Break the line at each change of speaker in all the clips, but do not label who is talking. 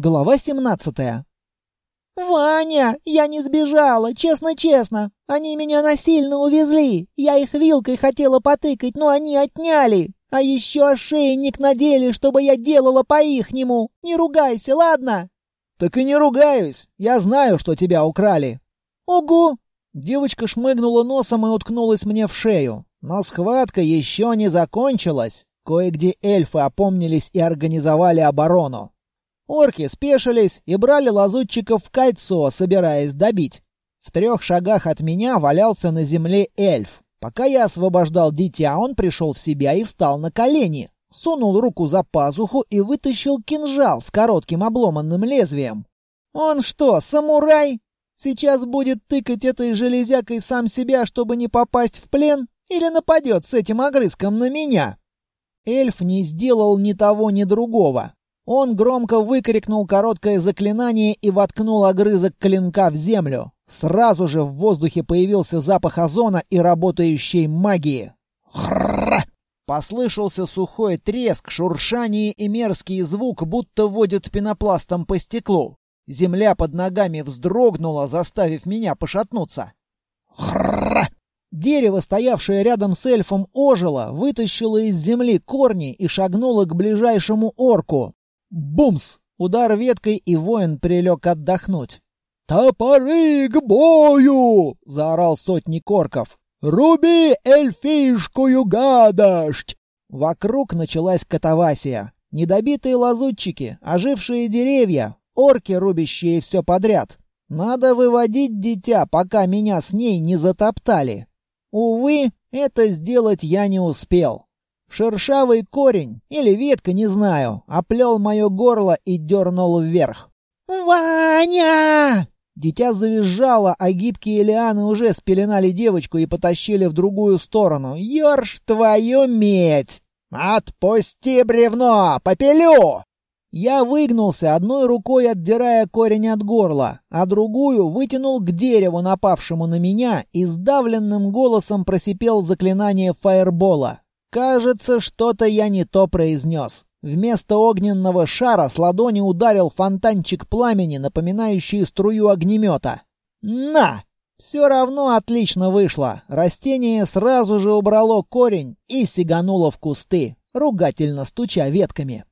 Глава 17. «Ваня, я не сбежала, честно-честно. Они меня насильно увезли. Я их вилкой хотела потыкать, но они отняли. А еще ошейник надели, чтобы я делала по-ихнему. Не ругайся, ладно?»
«Так и не ругаюсь. Я знаю, что тебя украли».
«Ого!»
Девочка шмыгнула носом и уткнулась мне в шею. Но схватка еще не закончилась. Кое-где эльфы опомнились и организовали оборону. Орки спешились и брали лазутчиков в кольцо, собираясь добить. В трех шагах от меня валялся на земле эльф. Пока я освобождал дитя, он пришел в себя и встал на колени. Сунул руку за пазуху и вытащил кинжал с коротким обломанным лезвием. «Он что, самурай? Сейчас будет тыкать этой железякой сам себя, чтобы не попасть в плен? Или нападет с этим огрызком на меня?» Эльф не сделал ни того, ни другого. Он громко выкрикнул короткое заклинание и воткнул огрызок клинка в землю. Сразу же в воздухе появился запах озона и работающей магии. Хрррр! Послышался сухой треск, шуршание и мерзкий звук, будто водят пенопластом по стеклу. Земля под ногами вздрогнула, заставив меня пошатнуться. Хрррр! Дерево, стоявшее рядом с эльфом, ожило, вытащило из земли корни и шагнуло к ближайшему орку. Бумс! Удар веткой, и воин прилег отдохнуть. «Топоры к бою!» — заорал сотник орков. «Руби эльфийскую гадость!» Вокруг началась катавасия. Недобитые лазутчики, ожившие деревья, орки, рубящие все подряд. Надо выводить дитя, пока меня с ней не затоптали. Увы, это сделать я не успел. Шершавый корень или ветка, не знаю, оплел мое горло и дернул вверх. «Ваня!» Дитя завизжало, а гибкие лианы уже спеленали девочку и потащили в другую сторону. «Ёрш твою медь! Отпусти бревно! Попелю!» Я выгнулся, одной рукой отдирая корень от горла, а другую вытянул к дереву, напавшему на меня, и сдавленным голосом просипел заклинание фаербола. Кажется, что-то я не то произнес. Вместо огненного шара с ладони ударил фонтанчик пламени, напоминающий струю огнемета. «На!» Все равно отлично вышло. Растение сразу же убрало корень и сигануло в кусты, ругательно стуча ветками.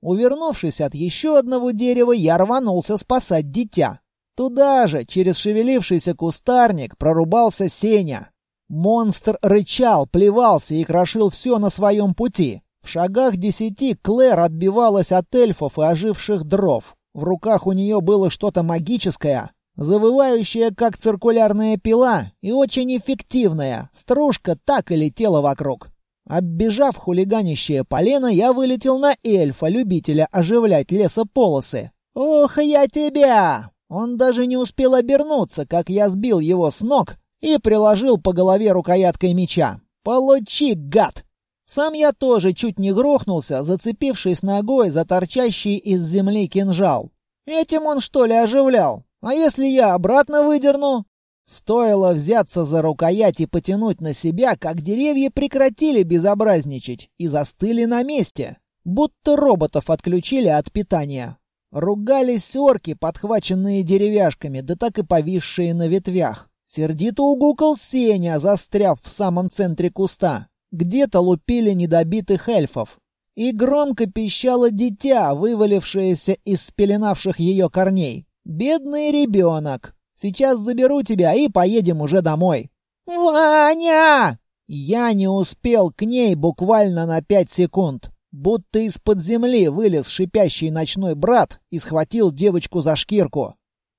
Увернувшись от еще одного дерева, я рванулся спасать дитя. Туда же, через шевелившийся кустарник, прорубался Сеня. Монстр рычал, плевался и крошил все на своем пути. В шагах десяти Клэр отбивалась от эльфов и оживших дров. В руках у нее было что-то магическое, завывающее, как циркулярная пила, и очень эффективная. Стружка так и летела вокруг. Оббежав хулиганищее полено, я вылетел на эльфа, любителя оживлять лесополосы. «Ох, я тебя!» Он даже не успел обернуться, как я сбил его с ног и приложил по голове рукояткой меча. «Получи, гад!» Сам я тоже чуть не грохнулся, зацепившись ногой за торчащий из земли кинжал. Этим он что ли оживлял? А если я обратно выдерну? Стоило взяться за рукоять и потянуть на себя, как деревья прекратили безобразничать и застыли на месте, будто роботов отключили от питания. Ругались орки, подхваченные деревяшками, да так и повисшие на ветвях. Сердито угукал Сеня, застряв в самом центре куста. Где-то лупили недобитых эльфов. И громко пищало дитя, вывалившееся из спеленавших ее корней. «Бедный ребенок! Сейчас заберу тебя и поедем уже домой!» «Ваня!» Я не успел к ней буквально на пять секунд. Будто из-под земли вылез шипящий ночной брат и схватил девочку за шкирку.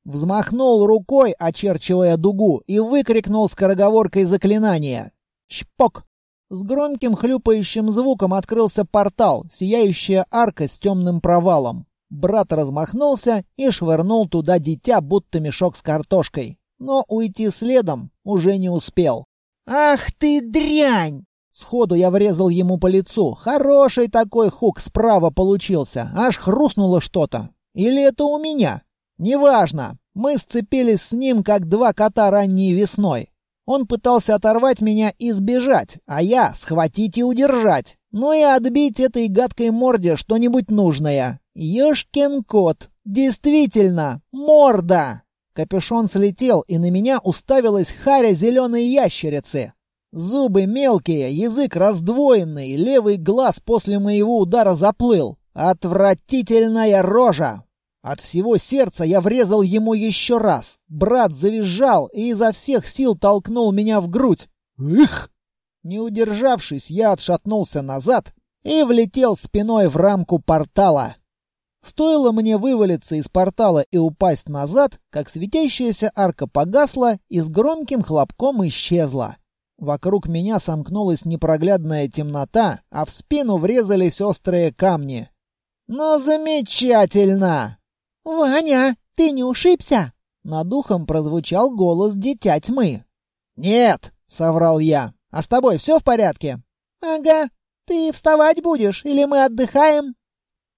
Взмахнул рукой, очерчивая дугу, и выкрикнул скороговоркой заклинание. «Чпок!» С громким хлюпающим звуком открылся портал, сияющая арка с темным провалом. Брат размахнулся и швырнул туда дитя, будто мешок с картошкой. Но уйти следом уже не успел. «Ах ты дрянь!» Сходу я врезал ему по лицу. Хороший такой хук справа получился. Аж хрустнуло что-то. Или это у меня? Неважно. Мы сцепились с ним, как два кота ранней весной. Он пытался оторвать меня и сбежать, а я схватить и удержать. Ну и отбить этой гадкой морде что-нибудь нужное. Ёшкин кот! Действительно! Морда! Капюшон слетел, и на меня уставилась харя зеленой ящерицы. Зубы мелкие, язык раздвоенный, левый глаз после моего удара заплыл. Отвратительная рожа! От всего сердца я врезал ему еще раз. Брат завизжал и изо всех сил толкнул меня в грудь. Их! Не удержавшись, я отшатнулся назад и влетел спиной в рамку портала. Стоило мне вывалиться из портала и упасть назад, как светящаяся арка погасла и с громким хлопком исчезла. Вокруг меня сомкнулась непроглядная темнота, а в спину врезались острые камни. «Ну, замечательно!»
«Ваня, ты не ушибся?»
Над духом прозвучал голос дитя тьмы. «Нет!» — соврал я. «А с тобой все в порядке?»
«Ага. Ты вставать будешь или мы отдыхаем?»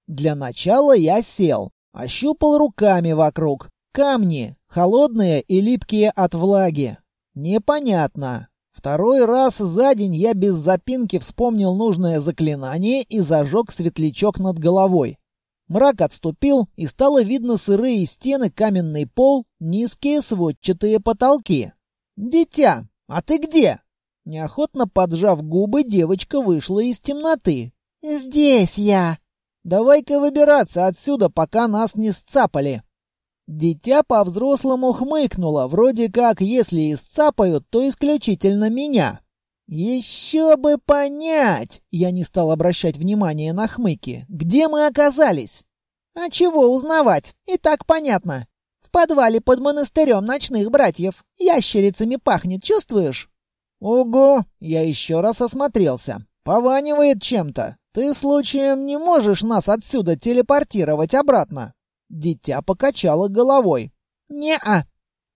Для начала я сел, ощупал руками вокруг. Камни, холодные и липкие от влаги. Непонятно. Второй раз за день я без запинки вспомнил нужное заклинание и зажег светлячок над головой. Мрак отступил, и стало видно сырые стены, каменный пол, низкие сводчатые потолки. «Дитя, а ты где?» Неохотно поджав губы, девочка вышла из темноты.
«Здесь я!»
Давай-ка выбираться отсюда, пока нас не сцапали. Дитя по-взрослому хмыкнуло, вроде как, если и сцапают, то исключительно меня. Еще бы понять, я не стал обращать внимания на хмыки, где мы оказались.
А чего узнавать? И так понятно. В подвале под монастырем ночных братьев. Ящерицами пахнет, чувствуешь?
Ого, я еще раз осмотрелся. Пованивает чем-то. «Ты случаем не можешь нас отсюда телепортировать обратно?» Дитя покачало головой.
«Не-а».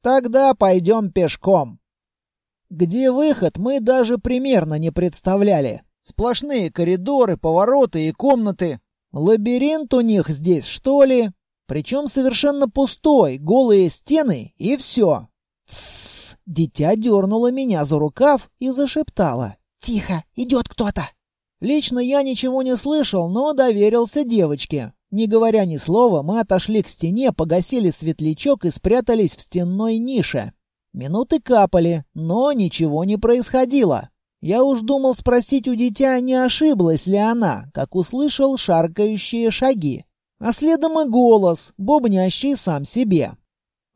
«Тогда пойдем пешком». Где выход, мы даже примерно не представляли. Сплошные коридоры, повороты и комнаты. Лабиринт у них здесь, что ли? Причем совершенно пустой, голые стены и все. Тссс! Дитя дернуло меня за рукав и зашептала.
«Тихо, идет кто-то!»
Лично я ничего не слышал, но доверился девочке. Не говоря ни слова, мы отошли к стене, погасили светлячок и спрятались в стенной нише. Минуты капали, но ничего не происходило. Я уж думал спросить у дитя, не ошиблась ли она, как услышал шаркающие шаги. А следом и голос, бубнящий сам себе.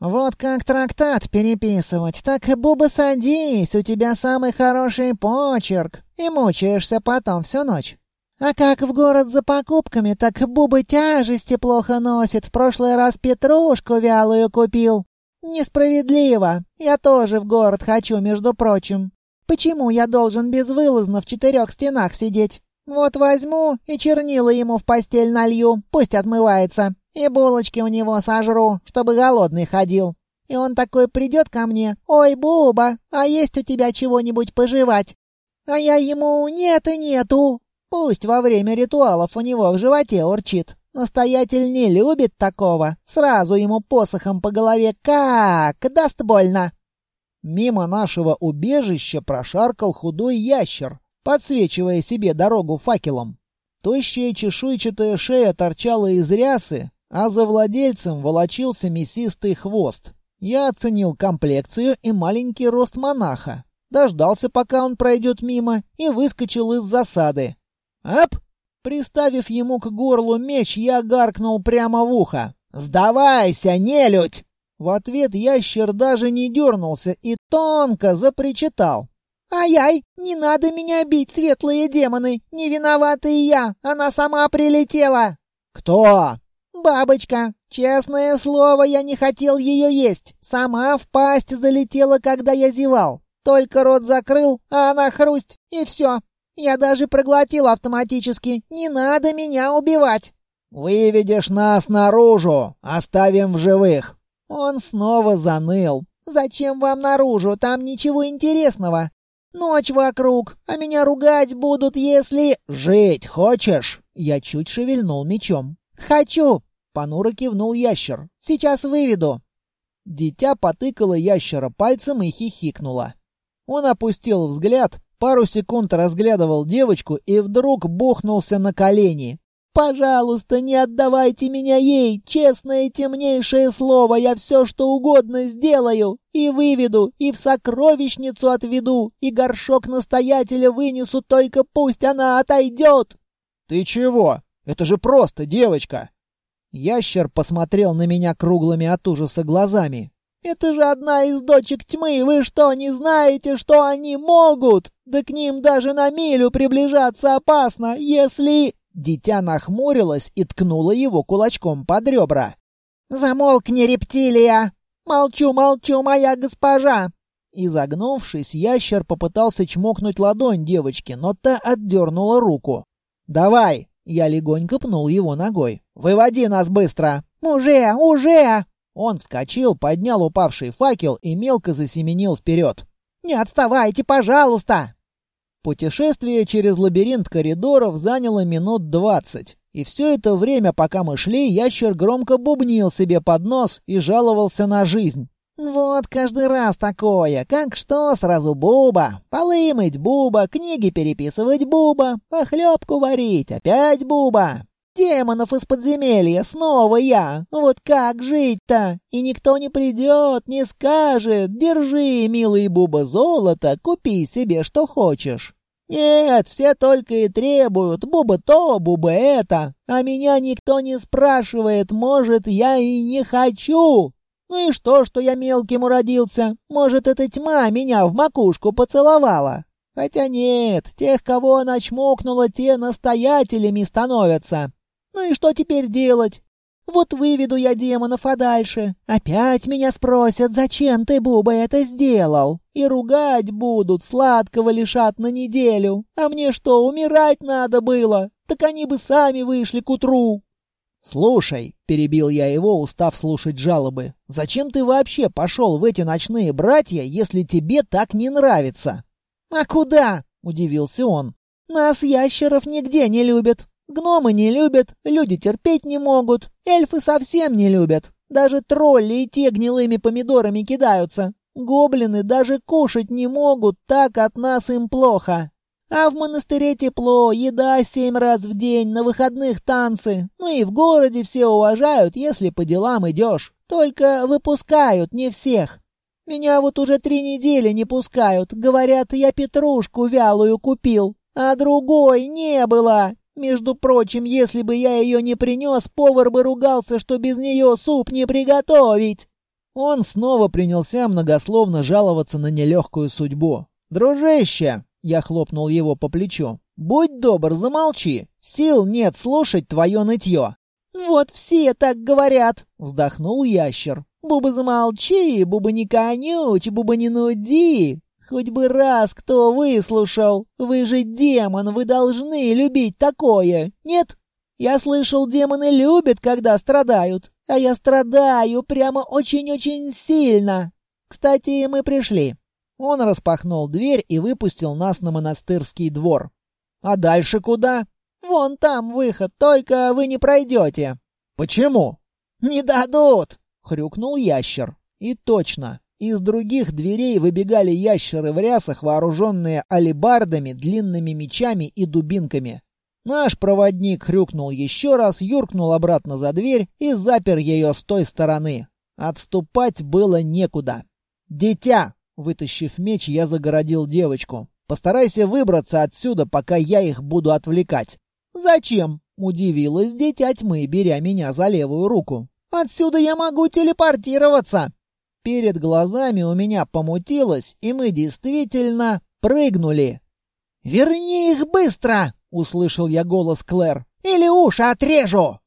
«Вот как трактат переписывать, так, Буба, садись, у тебя самый хороший почерк, и мучаешься потом всю ночь. А как в город за покупками, так Буба тяжести плохо носит, в прошлый раз петрушку вялую купил. Несправедливо, я тоже в город хочу, между прочим. Почему я должен безвылазно в четырех стенах сидеть? Вот возьму и чернила ему в постель налью, пусть отмывается». И булочки у него сожру, чтобы голодный ходил. И он такой придет ко мне. «Ой, Буба, а есть у тебя чего-нибудь пожевать?» А я ему «нет и нету». Пусть во время ритуалов у него в животе урчит. Настоятель не любит такого. Сразу ему посохом по голове как даст больно.
Мимо нашего убежища прошаркал худой ящер, подсвечивая себе дорогу факелом. Тощая чешуйчатая шея торчала из рясы, а за владельцем волочился мясистый хвост. Я оценил комплекцию и маленький рост монаха. Дождался, пока он пройдет мимо, и выскочил из засады. «Ап!» Приставив ему к горлу меч, я гаркнул прямо в ухо. «Сдавайся, нелюдь!» В ответ ящер даже не дернулся и тонко запричитал.
«Ай-ай, не надо меня бить, светлые демоны! Не виновата и я, она сама прилетела!»
«Кто?»
«Бабочка! Честное слово, я не хотел ее есть. Сама в пасть залетела, когда я зевал. Только рот закрыл, а она хрусть, и все. Я даже проглотил автоматически. Не надо меня убивать!»
«Выведешь нас наружу, оставим в живых!»
Он снова заныл. «Зачем вам наружу? Там ничего интересного. Ночь вокруг, а меня ругать будут, если...»
«Жить хочешь?» Я чуть шевельнул мечом.
«Хочу!»
— понуро кивнул ящер.
«Сейчас выведу!»
Дитя потыкало ящера пальцем и хихикнуло. Он опустил взгляд, пару секунд разглядывал девочку и вдруг бухнулся на колени.
Пожалуйста, не отдавайте меня ей. Честное темнейшее слово, я все что угодно сделаю. И выведу, и в сокровищницу отведу, и горшок настоятеля вынесу, только пусть она отойдет.
Ты чего? Это же просто девочка. Ящер посмотрел на меня круглыми от ужаса глазами.
«Это же одна из дочек тьмы! Вы что, не знаете, что они могут? Да к ним даже на милю приближаться опасно, если...»
Дитя нахмурилось и ткнуло его кулачком под ребра.
«Замолкни, рептилия!» «Молчу, молчу, моя госпожа!»
Изогнувшись, ящер попытался чмокнуть ладонь девочки, но та отдернула руку. «Давай!» — я легонько пнул его ногой. «Выводи нас быстро!»
«Уже, уже!»
Он вскочил, поднял упавший факел и мелко засеменил вперед.
«Не отставайте, пожалуйста!»
Путешествие через лабиринт коридоров заняло минут двадцать. И все это время, пока мы шли, ящер громко бубнил себе под нос и жаловался на жизнь.
«Вот каждый раз такое. Как что, сразу буба. Полы мыть буба, книги переписывать буба, похлебку варить, опять буба. Демонов из подземелья, снова я. Вот как жить-то? И никто не придет, не скажет. Держи, милый Буба, золото, купи себе что хочешь. Нет, все только и требуют. Буба то, Буба это. А меня никто не спрашивает, может, я и не хочу. Ну и что, что я мелким уродился? Может, эта тьма меня в макушку поцеловала? Хотя нет, тех, кого она чмокнула, те настоятелями становятся. Ну и что теперь делать? Вот выведу я демонов, а дальше? Опять меня спросят, зачем ты, Буба, это сделал? И ругать будут, сладкого лишат на неделю. А мне что, умирать надо было? Так они бы сами вышли к утру.
«Слушай», — перебил я его, устав слушать жалобы, — «зачем ты вообще пошел в эти ночные братья, если тебе так не нравится?»
«А куда?» — удивился он. «Нас, ящеров, нигде не любят. Гномы не любят, люди терпеть не могут, эльфы совсем не любят. Даже тролли и те гнилыми помидорами кидаются. Гоблины даже кушать не могут, так от нас им плохо. А в монастыре тепло, еда семь раз в день, на выходных танцы. Ну и в городе все уважают, если по делам идешь. Только выпускают не всех. Меня вот уже три недели не пускают. Говорят, я петрушку вялую купил, а другой не было. Между прочим, если бы я ее не принес, повар бы ругался, что без нее суп не приготовить.
Он снова принялся многословно жаловаться на нелегкую судьбу. «Дружище!» — я хлопнул его по плечу. «Будь добр, замолчи. Сил нет слушать твое нытье».
«Вот все так говорят!» — вздохнул ящер. «Буба замолчи, буба не конючь, буба не нуди. Хоть бы раз кто выслушал. Вы же демон, вы должны любить такое. Нет? Я слышал, демоны любят, когда страдают. А я страдаю прямо очень-очень сильно. Кстати, мы пришли.
Он распахнул дверь и выпустил нас на монастырский двор. А дальше куда?
Вон там выход, только вы не пройдете.
Почему?
Не дадут,
хрюкнул ящер. И точно, из других дверей выбегали ящеры в рясах, вооруженные алебардами, длинными мечами и дубинками. Наш проводник хрюкнул еще раз, юркнул обратно за дверь и запер ее с той стороны. Отступать было некуда. «Дитя!» — вытащив меч, я загородил девочку. «Постарайся выбраться отсюда, пока я их буду отвлекать».
«Зачем?»
— удивилась дитя тьмы, беря меня за левую руку.
«Отсюда я могу телепортироваться!»
Перед глазами у меня помутилось, и мы действительно прыгнули.
«Верни их быстро!» — услышал я голос Клэр. «Или уши отрежу!»